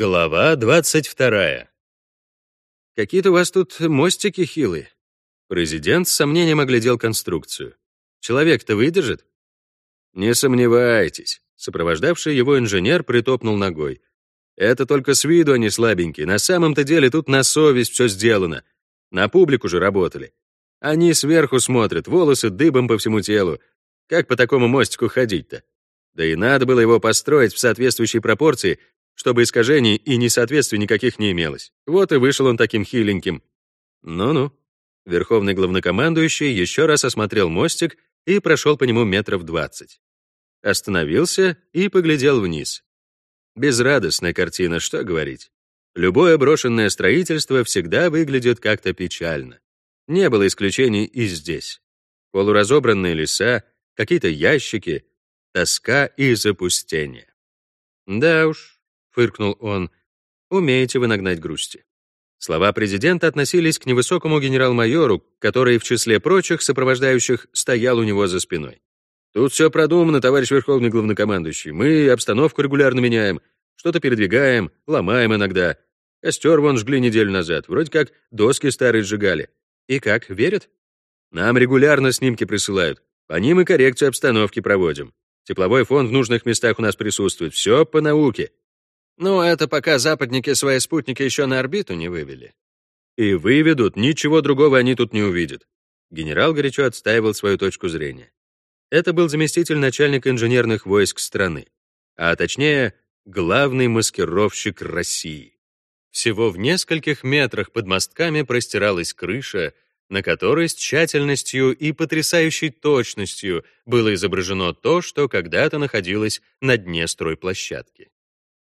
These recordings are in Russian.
Глава 22. «Какие-то у вас тут мостики хилые». Президент с сомнением оглядел конструкцию. «Человек-то выдержит?» «Не сомневайтесь», — сопровождавший его инженер притопнул ногой. «Это только с виду они слабенькие. На самом-то деле тут на совесть все сделано. На публику же работали. Они сверху смотрят, волосы дыбом по всему телу. Как по такому мостику ходить-то? Да и надо было его построить в соответствующей пропорции, чтобы искажений и несоответствий никаких не имелось. Вот и вышел он таким хиленьким. Ну-ну. Верховный главнокомандующий еще раз осмотрел мостик и прошел по нему метров двадцать. Остановился и поглядел вниз. Безрадостная картина, что говорить. Любое брошенное строительство всегда выглядит как-то печально. Не было исключений и здесь. Полуразобранные леса, какие-то ящики, тоска и запустение. Да уж, — фыркнул он, — «умеете вы нагнать грусти». Слова президента относились к невысокому генерал-майору, который в числе прочих сопровождающих стоял у него за спиной. «Тут все продумано, товарищ Верховный Главнокомандующий. Мы обстановку регулярно меняем, что-то передвигаем, ломаем иногда. Костер вон жгли неделю назад, вроде как доски старые сжигали. И как, верят? Нам регулярно снимки присылают, по ним и коррекцию обстановки проводим. Тепловой фон в нужных местах у нас присутствует, все по науке. Ну, это пока западники свои спутники еще на орбиту не вывели. И выведут, ничего другого они тут не увидят. Генерал горячо отстаивал свою точку зрения. Это был заместитель начальника инженерных войск страны, а точнее, главный маскировщик России. Всего в нескольких метрах под мостками простиралась крыша, на которой с тщательностью и потрясающей точностью было изображено то, что когда-то находилось на дне стройплощадки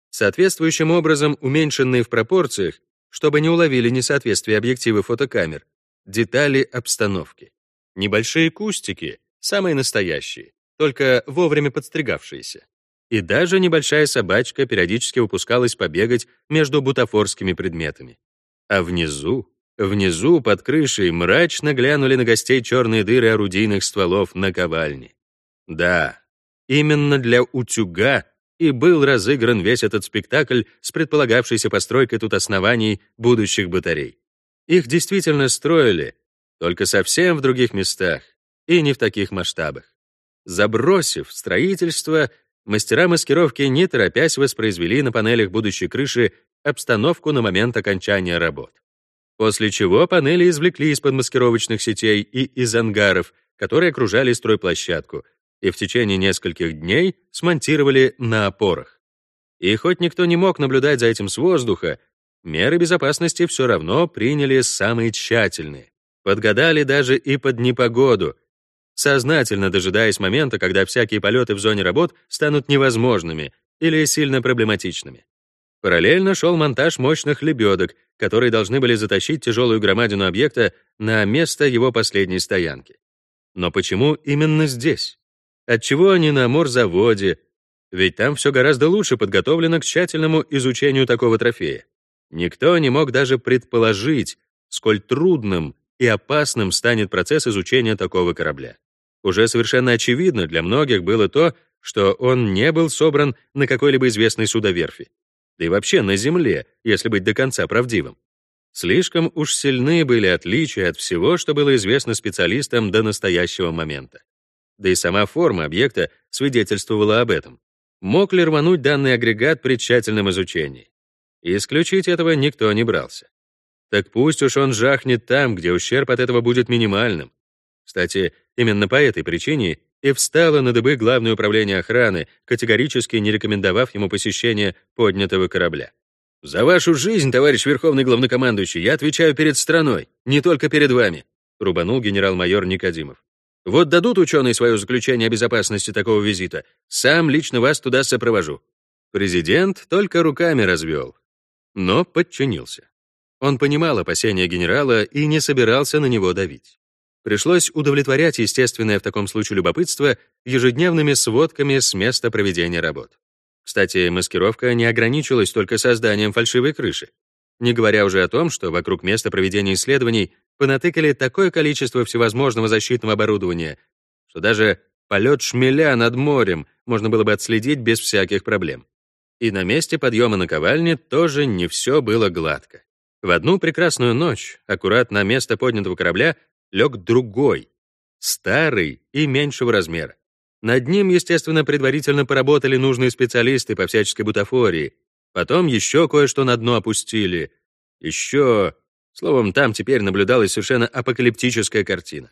соответствующим образом уменьшенные в пропорциях, чтобы не уловили несоответствие объективы фотокамер, детали обстановки. Небольшие кустики, самые настоящие, только вовремя подстригавшиеся. И даже небольшая собачка периодически выпускалась побегать между бутафорскими предметами. А внизу, внизу под крышей мрачно глянули на гостей черные дыры орудийных стволов на ковальне. Да, именно для утюга и был разыгран весь этот спектакль с предполагавшейся постройкой тут оснований будущих батарей. Их действительно строили, только совсем в других местах и не в таких масштабах. Забросив строительство, мастера маскировки, не торопясь, воспроизвели на панелях будущей крыши обстановку на момент окончания работ. После чего панели извлекли из-под маскировочных сетей и из ангаров, которые окружали стройплощадку — и в течение нескольких дней смонтировали на опорах. И хоть никто не мог наблюдать за этим с воздуха, меры безопасности все равно приняли самые тщательные, подгадали даже и под непогоду, сознательно дожидаясь момента, когда всякие полеты в зоне работ станут невозможными или сильно проблематичными. Параллельно шел монтаж мощных лебедок, которые должны были затащить тяжелую громадину объекта на место его последней стоянки. Но почему именно здесь? Отчего они на морзаводе? Ведь там все гораздо лучше подготовлено к тщательному изучению такого трофея. Никто не мог даже предположить, сколь трудным и опасным станет процесс изучения такого корабля. Уже совершенно очевидно для многих было то, что он не был собран на какой-либо известной судоверфи. Да и вообще на Земле, если быть до конца правдивым. Слишком уж сильны были отличия от всего, что было известно специалистам до настоящего момента да и сама форма объекта свидетельствовала об этом. Мог ли рвануть данный агрегат при тщательном изучении? исключить этого никто не брался. Так пусть уж он жахнет там, где ущерб от этого будет минимальным. Кстати, именно по этой причине и встало на дыбы Главное управление охраны, категорически не рекомендовав ему посещение поднятого корабля. «За вашу жизнь, товарищ Верховный Главнокомандующий, я отвечаю перед страной, не только перед вами», рубанул генерал-майор Никодимов. Вот дадут ученые свое заключение о безопасности такого визита, сам лично вас туда сопровожу». Президент только руками развел, но подчинился. Он понимал опасения генерала и не собирался на него давить. Пришлось удовлетворять естественное в таком случае любопытство ежедневными сводками с места проведения работ. Кстати, маскировка не ограничилась только созданием фальшивой крыши. Не говоря уже о том, что вокруг места проведения исследований понатыкали такое количество всевозможного защитного оборудования, что даже полет шмеля над морем можно было бы отследить без всяких проблем. И на месте подъема наковальни тоже не все было гладко. В одну прекрасную ночь, аккурат на место поднятого корабля, лег другой, старый и меньшего размера. Над ним, естественно, предварительно поработали нужные специалисты по всяческой бутафории. Потом еще кое-что на дно опустили. Еще... Словом, там теперь наблюдалась совершенно апокалиптическая картина.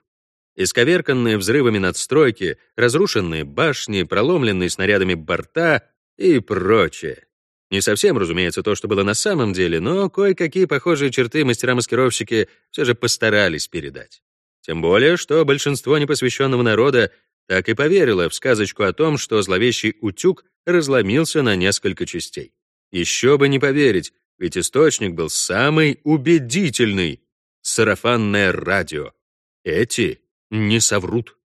Исковерканные взрывами надстройки, разрушенные башни, проломленные снарядами борта и прочее. Не совсем, разумеется, то, что было на самом деле, но кое-какие похожие черты мастера-маскировщики все же постарались передать. Тем более, что большинство непосвященного народа так и поверило в сказочку о том, что зловещий утюг разломился на несколько частей. Еще бы не поверить, ведь источник был самый убедительный — сарафанное радио. Эти не соврут.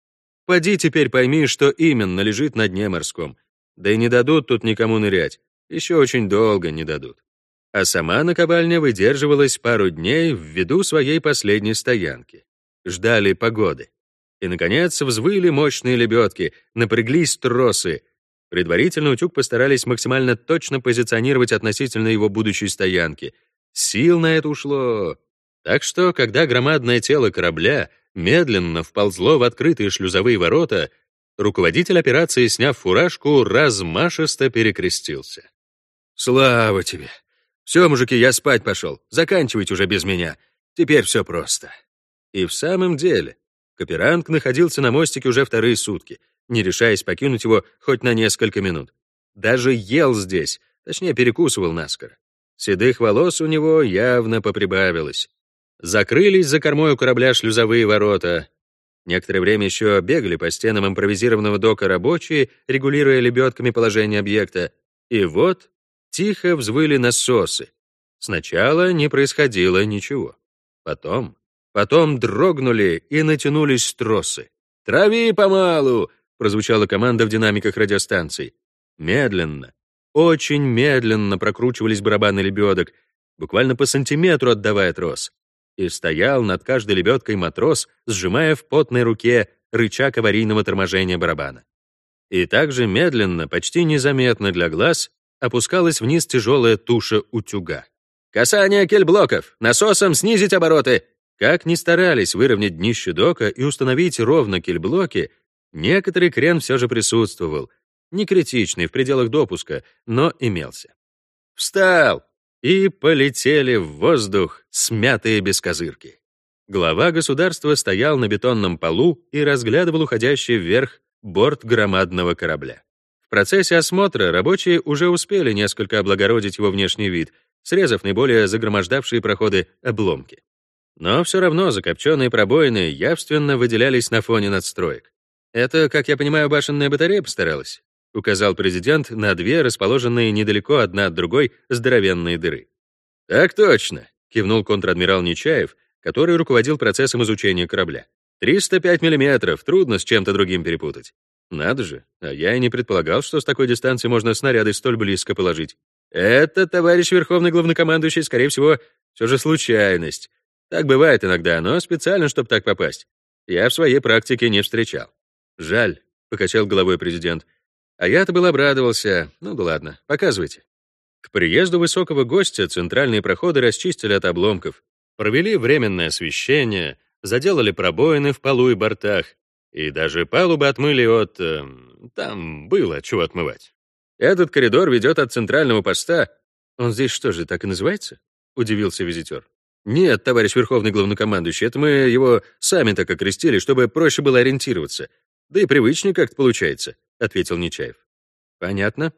Поди теперь пойми, что именно лежит на дне морском. Да и не дадут тут никому нырять. Еще очень долго не дадут. А сама наковальня выдерживалась пару дней ввиду своей последней стоянки. Ждали погоды. И, наконец, взвыли мощные лебедки, напряглись тросы. Предварительно утюг постарались максимально точно позиционировать относительно его будущей стоянки. Сил на это ушло. Так что, когда громадное тело корабля медленно вползло в открытые шлюзовые ворота, руководитель операции, сняв фуражку, размашисто перекрестился. «Слава тебе! Все, мужики, я спать пошел. Заканчивайте уже без меня. Теперь все просто». И в самом деле, Каперанг находился на мостике уже вторые сутки, не решаясь покинуть его хоть на несколько минут. Даже ел здесь, точнее, перекусывал наскоро. Седых волос у него явно поприбавилось. Закрылись за кормой у корабля шлюзовые ворота. Некоторое время еще бегали по стенам импровизированного дока рабочие, регулируя лебедками положение объекта. И вот Тихо взвыли насосы. Сначала не происходило ничего. Потом, потом дрогнули и натянулись тросы. «Трави помалу!» — прозвучала команда в динамиках радиостанций. Медленно, очень медленно прокручивались барабаны лебедок, буквально по сантиметру отдавая трос. И стоял над каждой лебедкой матрос, сжимая в потной руке рычаг аварийного торможения барабана. И также медленно, почти незаметно для глаз, опускалась вниз тяжелая туша утюга. «Касание кельблоков! Насосом снизить обороты!» Как ни старались выровнять днище дока и установить ровно кельблоки, некоторый крен все же присутствовал. Не критичный, в пределах допуска, но имелся. «Встал!» И полетели в воздух смятые бескозырки. Глава государства стоял на бетонном полу и разглядывал уходящий вверх борт громадного корабля. В процессе осмотра рабочие уже успели несколько облагородить его внешний вид, срезав наиболее загромождавшие проходы обломки. Но все равно закопченные пробоины явственно выделялись на фоне надстроек. «Это, как я понимаю, башенная батарея постаралась», указал президент на две расположенные недалеко одна от другой здоровенные дыры. «Так точно», — кивнул контр-адмирал Нечаев, который руководил процессом изучения корабля. «305 миллиметров, трудно с чем-то другим перепутать. Надо же, а я и не предполагал, что с такой дистанции можно снаряды столь близко положить. Это, товарищ Верховный Главнокомандующий, скорее всего, все же случайность. Так бывает иногда, но специально, чтобы так попасть. Я в своей практике не встречал. Жаль, — покачал головой президент. А я-то был обрадовался. Ну да ладно, показывайте. К приезду высокого гостя центральные проходы расчистили от обломков, провели временное освещение, заделали пробоины в полу и бортах, и даже палубы отмыли от... Э, там было чего отмывать. Этот коридор ведет от центрального поста. Он здесь что же, так и называется? Удивился визитер. Нет, товарищ Верховный Главнокомандующий, это мы его сами так окрестили, чтобы проще было ориентироваться. Да и привычнее как-то получается, ответил Нечаев. Понятно.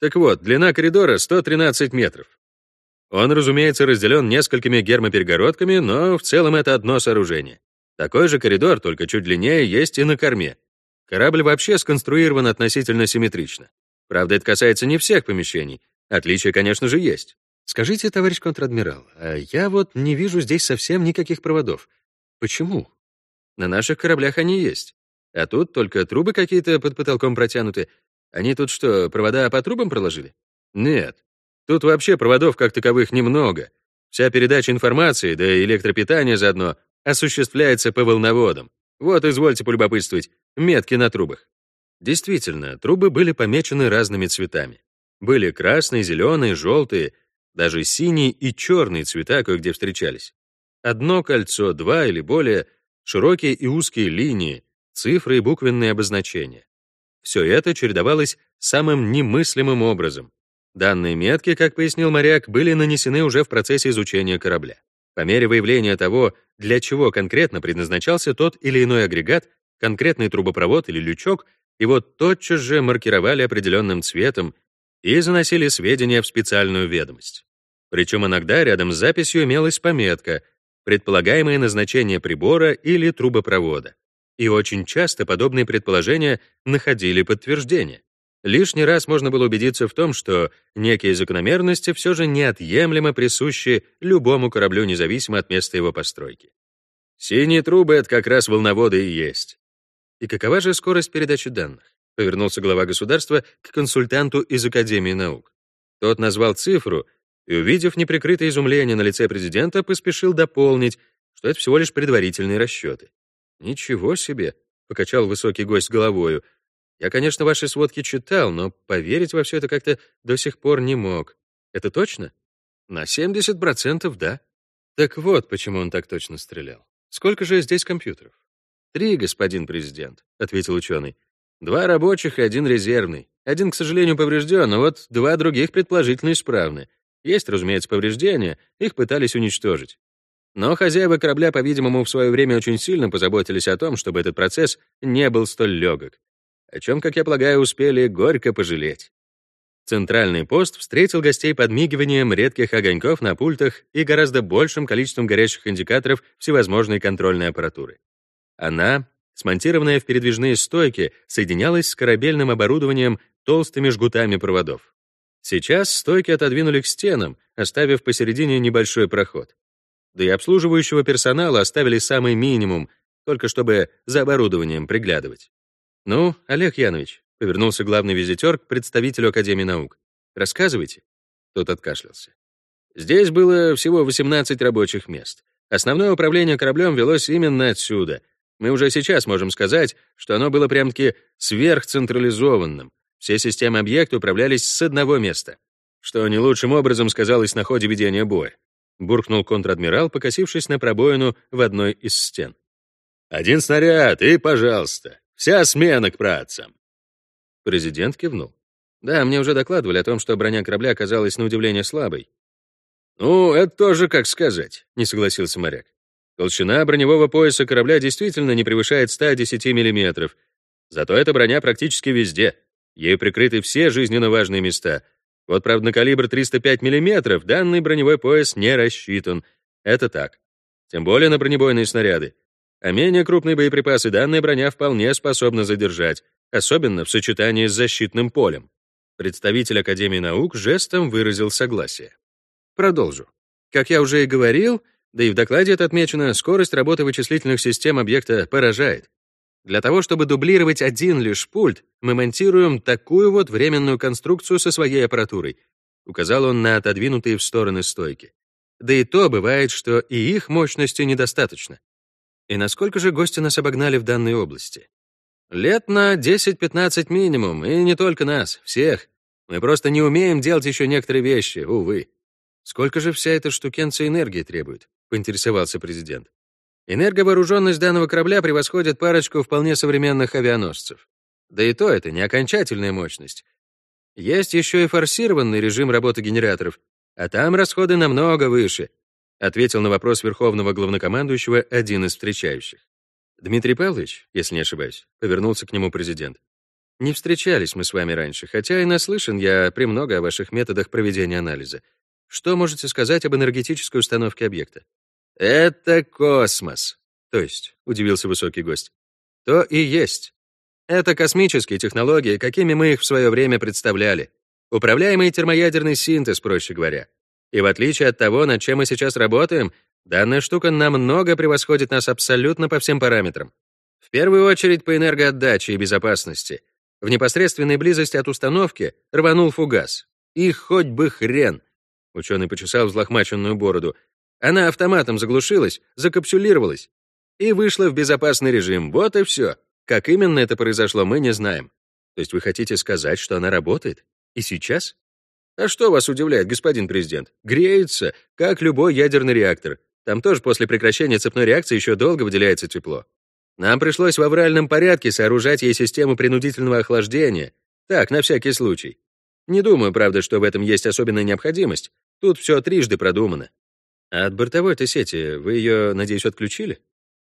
Так вот, длина коридора 113 метров. Он, разумеется, разделен несколькими гермоперегородками, но в целом это одно сооружение. Такой же коридор, только чуть длиннее, есть и на корме. Корабль вообще сконструирован относительно симметрично. Правда, это касается не всех помещений. Отличия, конечно же, есть. Скажите, товарищ контр-адмирал, а я вот не вижу здесь совсем никаких проводов. Почему? На наших кораблях они есть. А тут только трубы какие-то под потолком протянуты. Они тут что, провода по трубам проложили? Нет. Тут вообще проводов как таковых немного. Вся передача информации, да и электропитание заодно осуществляется по волноводам. Вот, извольте полюбопытствовать, метки на трубах. Действительно, трубы были помечены разными цветами. Были красные, зеленые, желтые, даже синий и черный цвета кое-где встречались. Одно кольцо, два или более, широкие и узкие линии, цифры и буквенные обозначения. Все это чередовалось самым немыслимым образом. Данные метки, как пояснил моряк, были нанесены уже в процессе изучения корабля. По мере выявления того, для чего конкретно предназначался тот или иной агрегат, конкретный трубопровод или лючок, его тотчас же маркировали определенным цветом и заносили сведения в специальную ведомость. Причем иногда рядом с записью имелась пометка «Предполагаемое назначение прибора или трубопровода». И очень часто подобные предположения находили подтверждение. Лишний раз можно было убедиться в том, что некие закономерности все же неотъемлемо присущи любому кораблю независимо от места его постройки. Синие трубы — это как раз волноводы и есть. И какова же скорость передачи данных? Повернулся глава государства к консультанту из Академии наук. Тот назвал цифру и, увидев неприкрытое изумление на лице президента, поспешил дополнить, что это всего лишь предварительные расчеты. «Ничего себе!» — покачал высокий гость головою. «Я, конечно, ваши сводки читал, но поверить во все это как-то до сих пор не мог. Это точно?» «На 70% да». Так вот, почему он так точно стрелял. Сколько же здесь компьютеров? «Три, господин президент», — ответил ученый. «Два рабочих и один резервный. Один, к сожалению, поврежден, но вот два других предположительно исправны. Есть, разумеется, повреждения, их пытались уничтожить. Но хозяева корабля, по-видимому, в свое время очень сильно позаботились о том, чтобы этот процесс не был столь легок, о чем, как я полагаю, успели горько пожалеть. Центральный пост встретил гостей подмигиванием редких огоньков на пультах и гораздо большим количеством горящих индикаторов всевозможной контрольной аппаратуры. Она, смонтированная в передвижные стойки, соединялась с корабельным оборудованием толстыми жгутами проводов. Сейчас стойки отодвинули к стенам, оставив посередине небольшой проход да и обслуживающего персонала оставили самый минимум, только чтобы за оборудованием приглядывать. «Ну, Олег Янович», — повернулся главный визитер к представителю Академии наук, «рассказывайте». Тот откашлялся. Здесь было всего 18 рабочих мест. Основное управление кораблем велось именно отсюда. Мы уже сейчас можем сказать, что оно было прям-таки сверхцентрализованным. Все системы объекта управлялись с одного места, что не лучшим образом сказалось на ходе ведения боя буркнул контр-адмирал, покосившись на пробоину в одной из стен. «Один снаряд, и, пожалуйста, вся смена к працам!» Президент кивнул. «Да, мне уже докладывали о том, что броня корабля оказалась на удивление слабой». «Ну, это тоже как сказать», — не согласился моряк. «Толщина броневого пояса корабля действительно не превышает 110 миллиметров. Зато эта броня практически везде. Ей прикрыты все жизненно важные места — вот, правда, на калибр 305 мм данный броневой пояс не рассчитан. Это так. Тем более на бронебойные снаряды. А менее крупные боеприпасы данная броня вполне способна задержать, особенно в сочетании с защитным полем. Представитель Академии наук жестом выразил согласие. Продолжу. Как я уже и говорил, да и в докладе это отмечено, скорость работы вычислительных систем объекта поражает. Для того, чтобы дублировать один лишь пульт, мы монтируем такую вот временную конструкцию со своей аппаратурой. Указал он на отодвинутые в стороны стойки. Да и то бывает, что и их мощности недостаточно. И насколько же гости нас обогнали в данной области? Лет на 10-15 минимум, и не только нас, всех. Мы просто не умеем делать еще некоторые вещи, увы. Сколько же вся эта штукенция энергии требует? Поинтересовался президент. Энерговооруженность данного корабля превосходит парочку вполне современных авианосцев. Да и то это не окончательная мощность. Есть еще и форсированный режим работы генераторов, а там расходы намного выше, ответил на вопрос верховного главнокомандующего один из встречающих. Дмитрий Павлович, если не ошибаюсь, повернулся к нему президент. Не встречались мы с вами раньше, хотя и наслышан я премного о ваших методах проведения анализа. Что можете сказать об энергетической установке объекта? «Это космос». «То есть?» — удивился высокий гость. «То и есть. Это космические технологии, какими мы их в свое время представляли. Управляемый термоядерный синтез, проще говоря. И в отличие от того, над чем мы сейчас работаем, данная штука намного превосходит нас абсолютно по всем параметрам. В первую очередь по энергоотдаче и безопасности. В непосредственной близости от установки рванул фугас. И хоть бы хрен. Ученый почесал взлохмаченную бороду. Она автоматом заглушилась, закапсулировалась и вышла в безопасный режим. Вот и все. Как именно это произошло, мы не знаем. То есть вы хотите сказать, что она работает? И сейчас? А что вас удивляет, господин президент? Греется, как любой ядерный реактор. Там тоже после прекращения цепной реакции еще долго выделяется тепло. Нам пришлось в авральном порядке сооружать ей систему принудительного охлаждения. Так, на всякий случай. Не думаю, правда, что в этом есть особенная необходимость. Тут все трижды продумано. А от бортовой-то сети вы ее, надеюсь, отключили?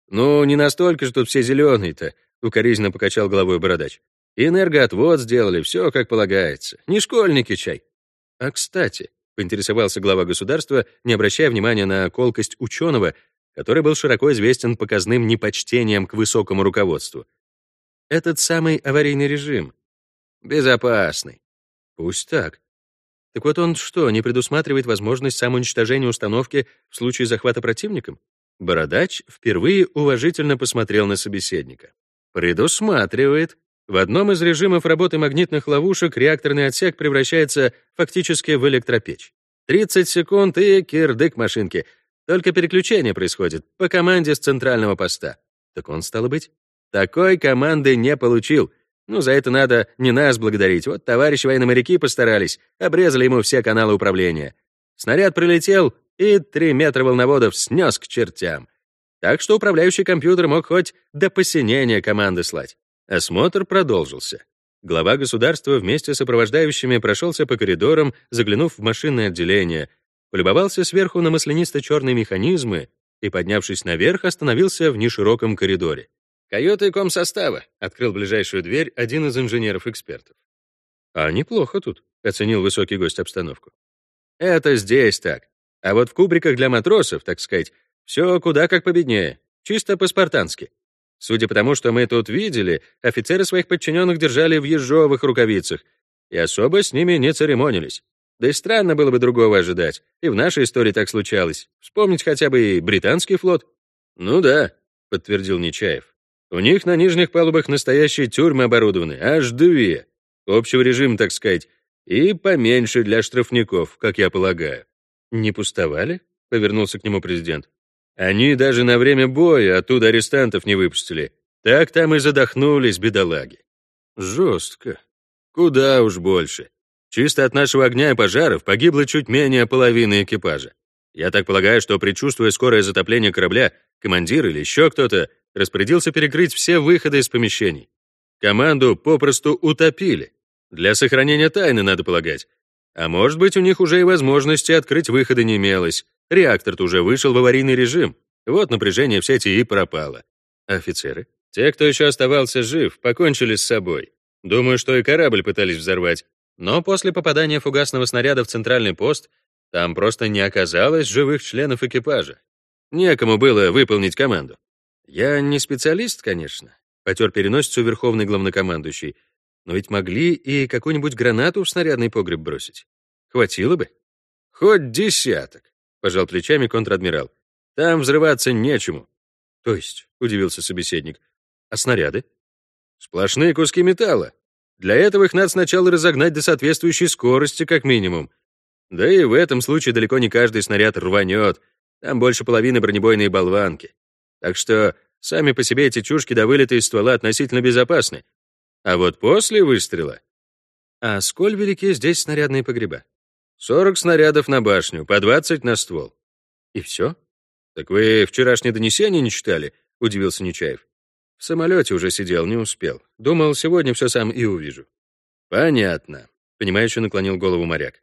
Ну, не настолько же тут все зеленые-то, укоризненно покачал головой бородач. Энергоотвод сделали, все как полагается. Не школьники чай. А кстати, поинтересовался глава государства, не обращая внимания на колкость ученого, который был широко известен показным непочтением к высокому руководству. Этот самый аварийный режим. Безопасный. Пусть так. Так вот он что, не предусматривает возможность самоуничтожения установки в случае захвата противником? Бородач впервые уважительно посмотрел на собеседника. Предусматривает. В одном из режимов работы магнитных ловушек реакторный отсек превращается фактически в электропечь. 30 секунд и кирдык машинки. Только переключение происходит по команде с центрального поста. Так он, стало быть, такой команды не получил. Ну, за это надо не нас благодарить. Вот товарищи военно-моряки постарались, обрезали ему все каналы управления. Снаряд прилетел, и три метра волноводов снес к чертям. Так что управляющий компьютер мог хоть до посинения команды слать. Осмотр продолжился. Глава государства вместе с сопровождающими прошелся по коридорам, заглянув в машинное отделение, полюбовался сверху на маслянисто-черные механизмы и, поднявшись наверх, остановился в нешироком коридоре. «Каюты комсостава», — открыл ближайшую дверь один из инженеров-экспертов. «А неплохо тут», — оценил высокий гость обстановку. «Это здесь так. А вот в кубриках для матросов, так сказать, все куда как победнее, чисто по-спартански. Судя по тому, что мы тут видели, офицеры своих подчиненных держали в ежовых рукавицах и особо с ними не церемонились. Да и странно было бы другого ожидать. И в нашей истории так случалось. Вспомнить хотя бы и британский флот. «Ну да», — подтвердил Нечаев. У них на нижних палубах настоящие тюрьмы оборудованы, аж две. Общего режима, так сказать, и поменьше для штрафников, как я полагаю. Не пустовали? Повернулся к нему президент. Они даже на время боя оттуда арестантов не выпустили. Так там и задохнулись, бедолаги. Жестко. Куда уж больше. Чисто от нашего огня и пожаров погибло чуть менее половины экипажа. Я так полагаю, что, предчувствуя скорое затопление корабля, командир или еще кто-то распорядился перекрыть все выходы из помещений. Команду попросту утопили. Для сохранения тайны, надо полагать. А может быть, у них уже и возможности открыть выходы не имелось. Реактор-то уже вышел в аварийный режим. Вот напряжение в сети и пропало. Офицеры? Те, кто еще оставался жив, покончили с собой. Думаю, что и корабль пытались взорвать. Но после попадания фугасного снаряда в центральный пост там просто не оказалось живых членов экипажа. Некому было выполнить команду. Я не специалист, конечно, потер переносицу верховный главнокомандующий, но ведь могли и какую-нибудь гранату в снарядный погреб бросить. Хватило бы. Хоть десяток, пожал плечами контр-адмирал. Там взрываться нечему. То есть, удивился собеседник, а снаряды? Сплошные куски металла. Для этого их надо сначала разогнать до соответствующей скорости, как минимум. Да и в этом случае далеко не каждый снаряд рванет. Там больше половины бронебойные болванки. Так что сами по себе эти чушки до вылета из ствола относительно безопасны. А вот после выстрела... А сколь велики здесь снарядные погреба? 40 снарядов на башню, по 20 на ствол. И все? Так вы вчерашнее донесение не читали? Удивился Нечаев. В самолете уже сидел, не успел. Думал, сегодня все сам и увижу. Понятно. Понимающе наклонил голову моряк.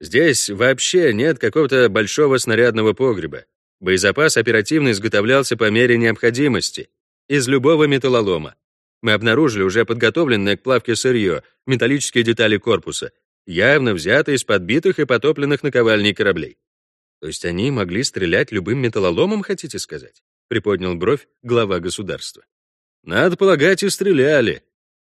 Здесь вообще нет какого-то большого снарядного погреба. Боезапас оперативно изготовлялся по мере необходимости, из любого металлолома. Мы обнаружили уже подготовленное к плавке сырье, металлические детали корпуса, явно взятые из подбитых и потопленных наковальней кораблей. То есть они могли стрелять любым металлоломом, хотите сказать? Приподнял бровь глава государства. Надо полагать, и стреляли.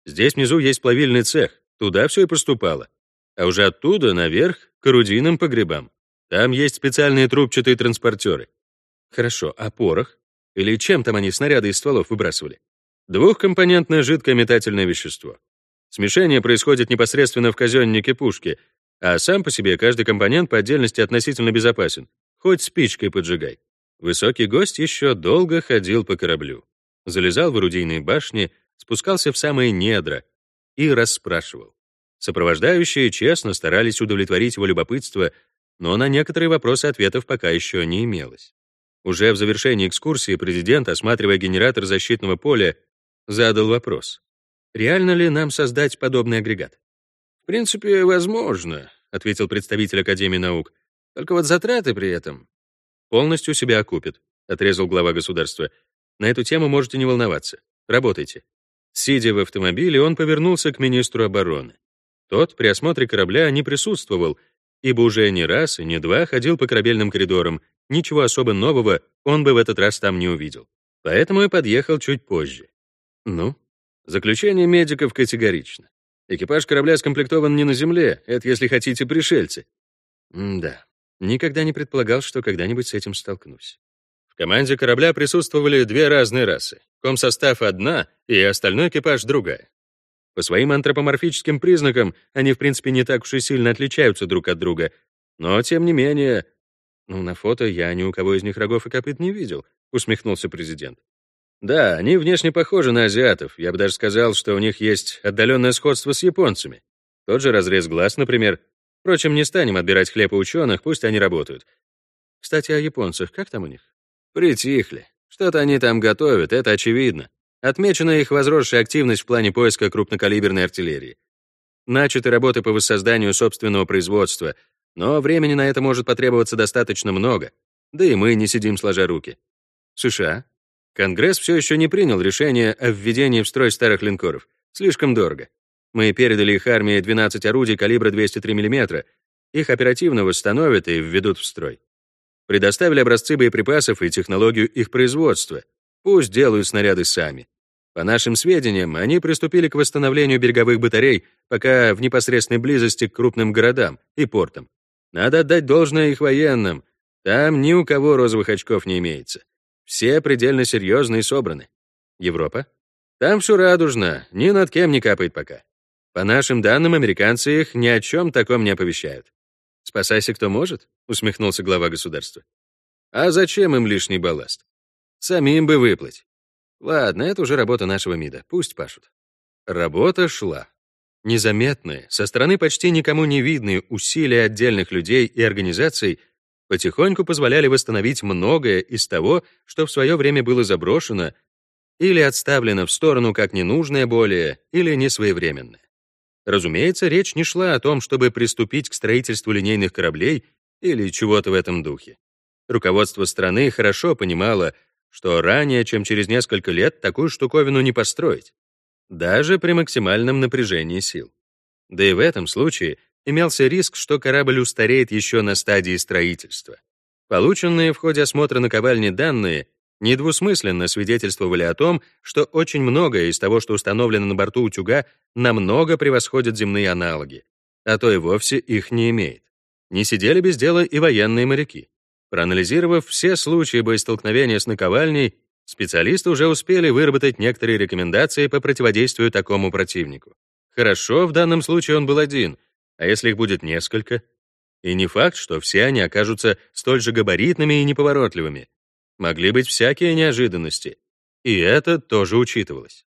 Здесь внизу есть плавильный цех, туда все и поступало. А уже оттуда наверх к орудийным погребам. Там есть специальные трубчатые транспортеры. Хорошо, а порох? Или чем там они снаряды из стволов выбрасывали? Двухкомпонентное жидкое метательное вещество. Смешение происходит непосредственно в казеннике пушки, а сам по себе каждый компонент по отдельности относительно безопасен. Хоть спичкой поджигай. Высокий гость еще долго ходил по кораблю. Залезал в орудийные башни, спускался в самые недра и расспрашивал. Сопровождающие честно старались удовлетворить его любопытство, но на некоторые вопросы ответов пока еще не имелось. Уже в завершении экскурсии президент, осматривая генератор защитного поля, задал вопрос. Реально ли нам создать подобный агрегат? В принципе, возможно, ответил представитель Академии наук. Только вот затраты при этом полностью себя окупит, отрезал глава государства. На эту тему можете не волноваться. Работайте. Сидя в автомобиле, он повернулся к министру обороны. Тот при осмотре корабля не присутствовал, ибо уже не раз и не два ходил по корабельным коридорам, ничего особо нового он бы в этот раз там не увидел. Поэтому и подъехал чуть позже. Ну, заключение медиков категорично. Экипаж корабля скомплектован не на Земле, это, если хотите, пришельцы. М да, никогда не предполагал, что когда-нибудь с этим столкнусь. В команде корабля присутствовали две разные расы. Комсостав одна, и остальной экипаж другая. По своим антропоморфическим признакам они, в принципе, не так уж и сильно отличаются друг от друга. Но, тем не менее... Ну, на фото я ни у кого из них рогов и копыт не видел, усмехнулся президент. Да, они внешне похожи на азиатов. Я бы даже сказал, что у них есть отдаленное сходство с японцами. Тот же разрез глаз, например. Впрочем, не станем отбирать хлеб у ученых, пусть они работают. Кстати, о японцах, как там у них? Притихли. Что-то они там готовят, это очевидно. Отмечена их возросшая активность в плане поиска крупнокалиберной артиллерии. Начаты работы по воссозданию собственного производства, но времени на это может потребоваться достаточно много, да и мы не сидим сложа руки. США. Конгресс все еще не принял решение о введении в строй старых линкоров. Слишком дорого. Мы передали их армии 12 орудий калибра 203 мм. Их оперативно восстановят и введут в строй. Предоставили образцы боеприпасов и технологию их производства — Пусть делают снаряды сами. По нашим сведениям, они приступили к восстановлению береговых батарей, пока в непосредственной близости к крупным городам и портам. Надо отдать должное их военным. Там ни у кого розовых очков не имеется. Все предельно серьезны и собраны. Европа? Там все радужно, ни над кем не капает пока. По нашим данным, американцы их ни о чем таком не оповещают. «Спасайся, кто может», — усмехнулся глава государства. «А зачем им лишний балласт? Самим бы выплыть. Ладно, это уже работа нашего МИДа, пусть пашут. Работа шла. Незаметные, со стороны почти никому не видные усилия отдельных людей и организаций потихоньку позволяли восстановить многое из того, что в свое время было заброшено или отставлено в сторону как ненужное более или несвоевременное. Разумеется, речь не шла о том, чтобы приступить к строительству линейных кораблей или чего-то в этом духе. Руководство страны хорошо понимало, что ранее, чем через несколько лет, такую штуковину не построить, даже при максимальном напряжении сил. Да и в этом случае имелся риск, что корабль устареет еще на стадии строительства. Полученные в ходе осмотра наковальни данные недвусмысленно свидетельствовали о том, что очень многое из того, что установлено на борту утюга, намного превосходит земные аналоги, а то и вовсе их не имеет. Не сидели без дела и военные моряки. Проанализировав все случаи боестолкновения с наковальней, специалисты уже успели выработать некоторые рекомендации по противодействию такому противнику. Хорошо, в данном случае он был один, а если их будет несколько? И не факт, что все они окажутся столь же габаритными и неповоротливыми. Могли быть всякие неожиданности. И это тоже учитывалось.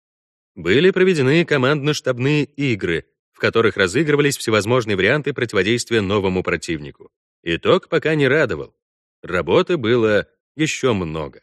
Были проведены командно-штабные игры, в которых разыгрывались всевозможные варианты противодействия новому противнику. Итог пока не радовал. Работы было еще много.